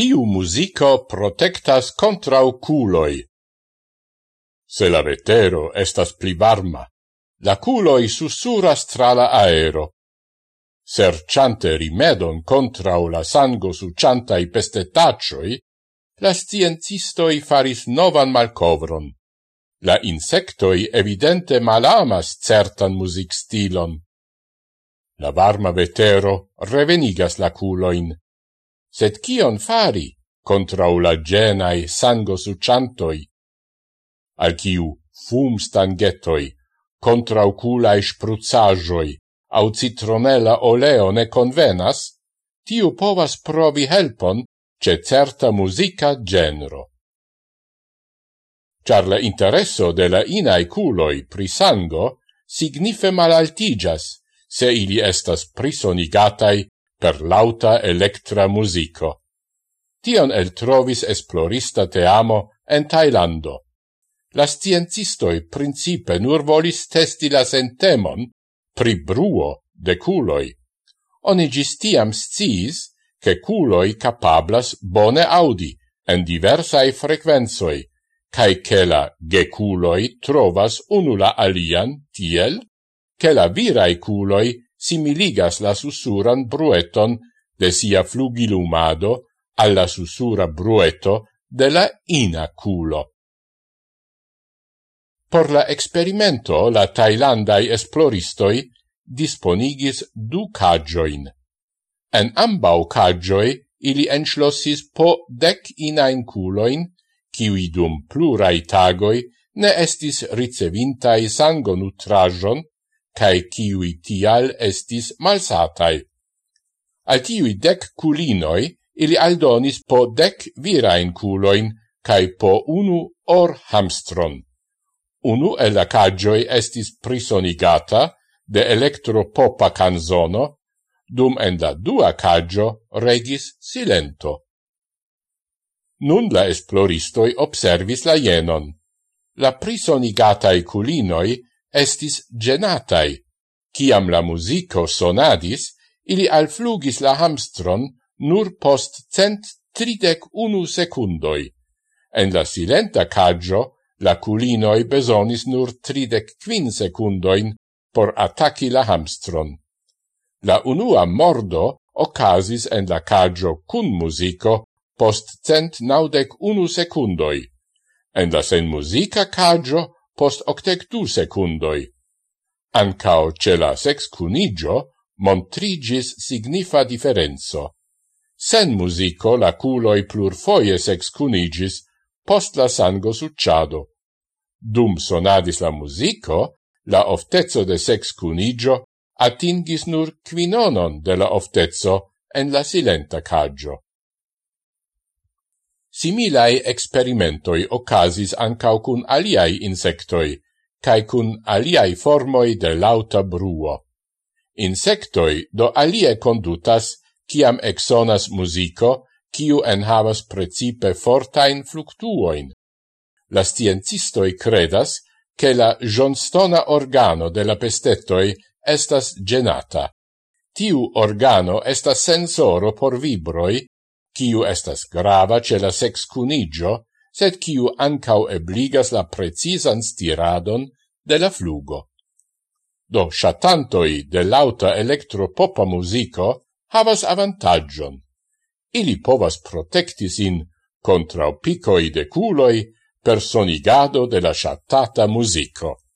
tiu musico protectas contra culoi. Se la vetero estas pli varma, la culoi sussuras tra la aero. Serciante rimedon contra la sango suciantai pestetacioi, la sciencistoi faris novan malcovron. La insectoi evidente malamas certan music stilon. La varma vetero revenigas la culoin, sed kion fari contra la genai sangosucciantoi, al ciu fum stangetoi, contra oculae spruzzajoi, au citronella oleo ne convenas, tiu povas provi helpon ce certa musica genro. Char la interesso de la inae culoi pri sango signife malaltigas, se ili estas prisonigatai per lauta electra musico. Tion el trovis esplorista teamo en Tailando. La sciencistoi principe nur volis testi la sentemon pri bruo de culoi. Oni gistiam sciis che culoi capablas bone audi en diversae frequenzoi, cae che la geculoi trovas unula alian tiel, che la virae culoi similigas la susuran brueton de sia flugilumado alla susura brueto de la ina culo. Por la experimento la Thailandai esploristoi disponigis du cagioin. En ambau cagioi ili enslossis po dec inain culoin, ciui dum plurai tagoi ne estis ricevintai sangonutrajon cae ciui tial estis malsatai. Al tiui dec culinoi ili aldonis po dec virain culoin, cae po unu or hamstron. Unu el la cagioi estis prisonigata de electropopa canzono, dum en la dua cagio regis silento. Nun la esploristoi observis la jenon. La prisonigatae culinoi estis genatai. Ciam la musico sonadis, ili alflugis la hamstron nur post cent tridec unu secundoi. En la silenta caggio, la culinoi besonis nur tridec quin secundoin por attacchi la hamstron. La unua mordo ocasis en la caggio cun musico post cent naudec unu secundoi. En la sen musica caggio post octectu secundoi. Ancao ce la sex cunigio montrigis signifa differenzo. Sen musico la culoi plurfoie sex cunigis post la sango succiado. Dum sonadis la musico, la oftezzo de sex cunigio atingis nur quinonon de la oftezzo en la silenta caggio. Similae experimentoi ocasis ancau cun aliai insectoi, cae cun aliai formoi de lauta bruo. Insectoi do alie condutas, ciam exonas musico, ciu enhavas precipe fortain fluctuoin. La sciencistoi credas che la johnstona organo de la pestetoi estas genata. Tiu organo estas sensoro por vibroi, kiu estas grava ce la sex cunigio, sed kiu ancau ebligas la precisan stiradon de la flugo. Do shatantoi de lauta electropopa musico havas avantagion. Ili povas protecti sin contra picoi de culoi per sonigado de la shatata musico.